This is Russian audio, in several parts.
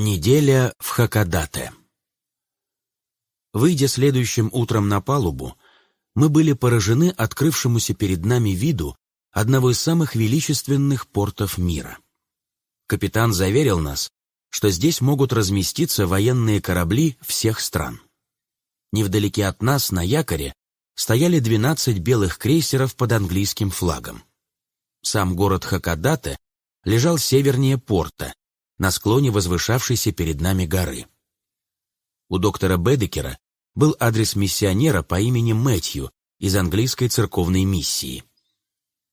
Неделя в Хакадате. Выйдя следующим утром на палубу, мы были поражены открывшемуся перед нами виду одного из самых величественных портов мира. Капитан заверил нас, что здесь могут разместиться военные корабли всех стран. Невдалеке от нас, на якоре, стояли 12 белых крейсеров под английским флагом. Сам город Хакадате лежал севернее порта, на склоне возвышавшейся перед нами горы. У доктора Бедекера был адрес миссионера по имени Мэтью из английской церковной миссии.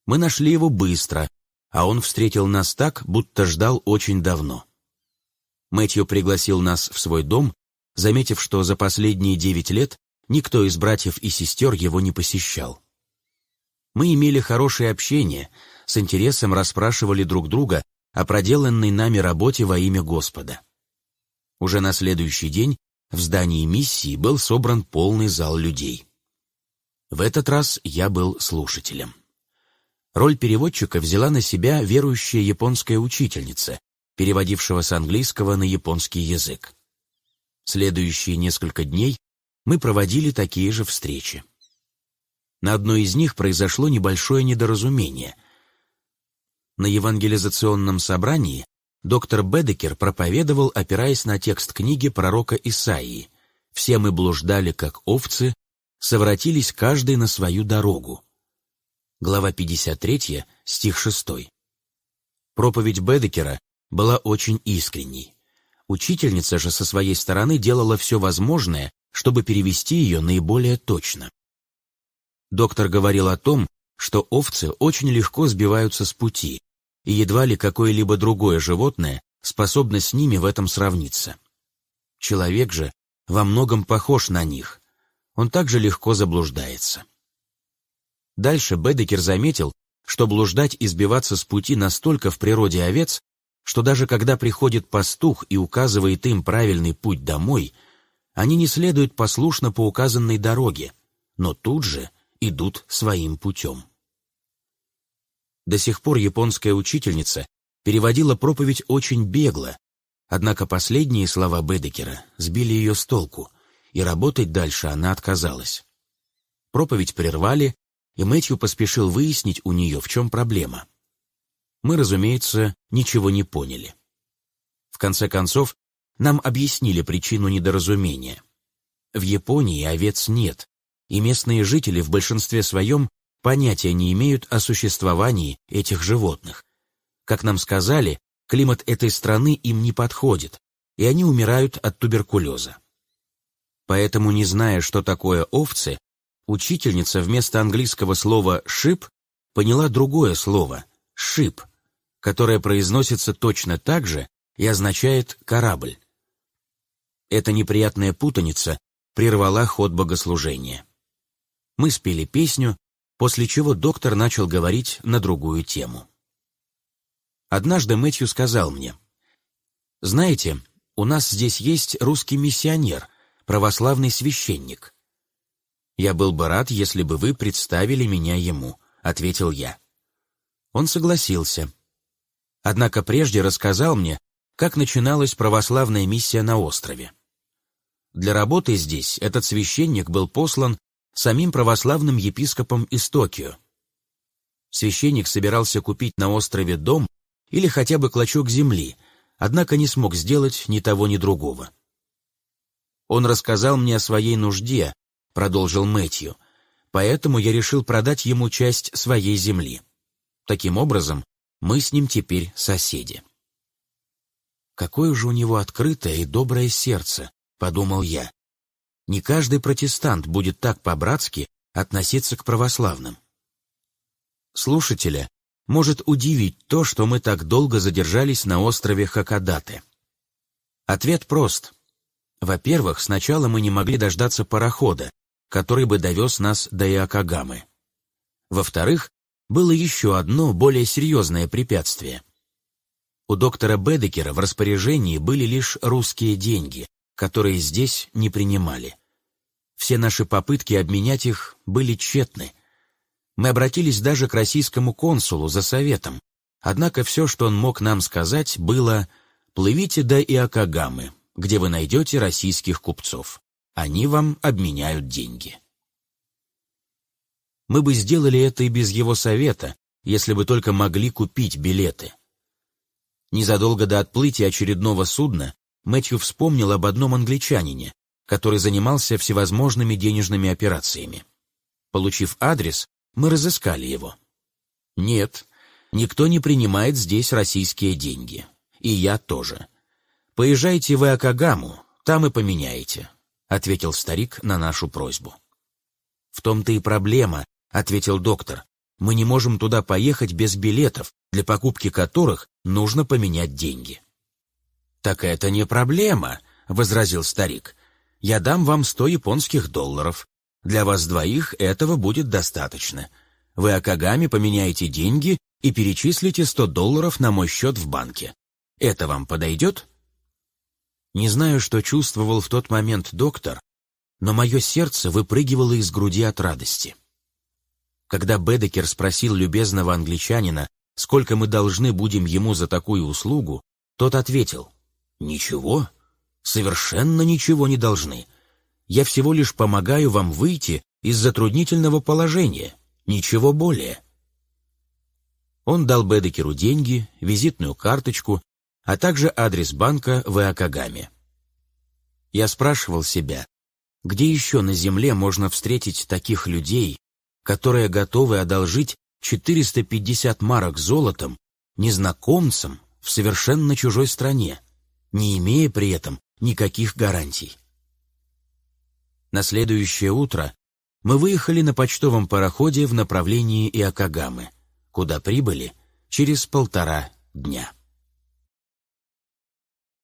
Мы нашли его быстро, а он встретил нас так, будто ждал очень давно. Мэтью пригласил нас в свой дом, заметив, что за последние девять лет никто из братьев и сестер его не посещал. Мы имели хорошее общение, с интересом расспрашивали друг друга о проделанной нами работе во имя Господа. Уже на следующий день в здании миссии был собран полный зал людей. В этот раз я был слушателем. Роль переводчика взяла на себя верующая японская учительница, переводившего с английского на японский язык. Следующие несколько дней мы проводили такие же встречи. На одной из них произошло небольшое недоразумение — на евангелизационном собрании доктор Бедекер проповедовал, опираясь на текст книги пророка Исаии. «Все мы блуждали, как овцы, совратились каждый на свою дорогу». Глава 53, стих 6. Проповедь Бедекера была очень искренней. Учительница же со своей стороны делала все возможное, чтобы перевести ее наиболее точно. Доктор говорил о том, что овцы очень легко сбиваются с пути, и едва ли какое-либо другое животное способно с ними в этом сравниться. Человек же во многом похож на них, он также легко заблуждается. Дальше Бедекер заметил, что блуждать и сбиваться с пути настолько в природе овец, что даже когда приходит пастух и указывает им правильный путь домой, они не следуют послушно по указанной дороге, но тут же идут своим путем. До сих пор японская учительница переводила проповедь очень бегло, однако последние слова Бедекера сбили ее с толку, и работать дальше она отказалась. Проповедь прервали, и Мэтью поспешил выяснить у нее, в чем проблема. Мы, разумеется, ничего не поняли. В конце концов, нам объяснили причину недоразумения. В Японии овец нет, и местные жители в большинстве своем понятия не имеют о существовании этих животных. Как нам сказали, климат этой страны им не подходит, и они умирают от туберкулеза. Поэтому, не зная, что такое овцы, учительница вместо английского слова «шип» поняла другое слово «шип», которое произносится точно так же и означает «корабль». Эта неприятная путаница прервала ход богослужения. Мы спели песню, после чего доктор начал говорить на другую тему. Однажды Мэтью сказал мне, «Знаете, у нас здесь есть русский миссионер, православный священник. Я был бы рад, если бы вы представили меня ему», — ответил я. Он согласился. Однако прежде рассказал мне, как начиналась православная миссия на острове. Для работы здесь этот священник был послан самим православным епископом из Токио. Священник собирался купить на острове дом или хотя бы клочок земли, однако не смог сделать ни того, ни другого. «Он рассказал мне о своей нужде», — продолжил Мэтью, «поэтому я решил продать ему часть своей земли. Таким образом, мы с ним теперь соседи». «Какое же у него открытое и доброе сердце», — подумал я. Не каждый протестант будет так по-братски относиться к православным. Слушателя может удивить то, что мы так долго задержались на острове Хакадате. Ответ прост. Во-первых, сначала мы не могли дождаться парохода, который бы довез нас до Иокогамы. Во-вторых, было еще одно более серьезное препятствие. У доктора Бедекера в распоряжении были лишь русские деньги, которые здесь не принимали. Все наши попытки обменять их были тщетны. Мы обратились даже к российскому консулу за советом, однако все, что он мог нам сказать, было плывите до Иокогамы, где вы найдете российских купцов. Они вам обменяют деньги. Мы бы сделали это и без его совета, если бы только могли купить билеты. Незадолго до отплытия очередного судна Мэтью вспомнил об одном англичанине, который занимался всевозможными денежными операциями. Получив адрес, мы разыскали его. Нет, никто не принимает здесь российские деньги. И я тоже. Поезжайте в Акагаму, там и поменяете, ответил старик на нашу просьбу. В том-то и проблема, ответил доктор. Мы не можем туда поехать без билетов, для покупки которых нужно поменять деньги. Так это не проблема, возразил старик. Я дам вам сто японских долларов. Для вас двоих этого будет достаточно. Вы Акагами поменяете деньги и перечислите сто долларов на мой счет в банке. Это вам подойдет? Не знаю, что чувствовал в тот момент доктор, но мое сердце выпрыгивало из груди от радости. Когда Бедекер спросил любезного англичанина, сколько мы должны будем ему за такую услугу, тот ответил, «Ничего, совершенно ничего не должны. Я всего лишь помогаю вам выйти из затруднительного положения, ничего более». Он дал Бедекеру деньги, визитную карточку, а также адрес банка в Иокогаме. Я спрашивал себя, где еще на земле можно встретить таких людей, которые готовы одолжить 450 марок золотом незнакомцам в совершенно чужой стране, не имея при этом никаких гарантий. На следующее утро мы выехали на почтовом пароходе в направлении Иокогамы, куда прибыли через полтора дня.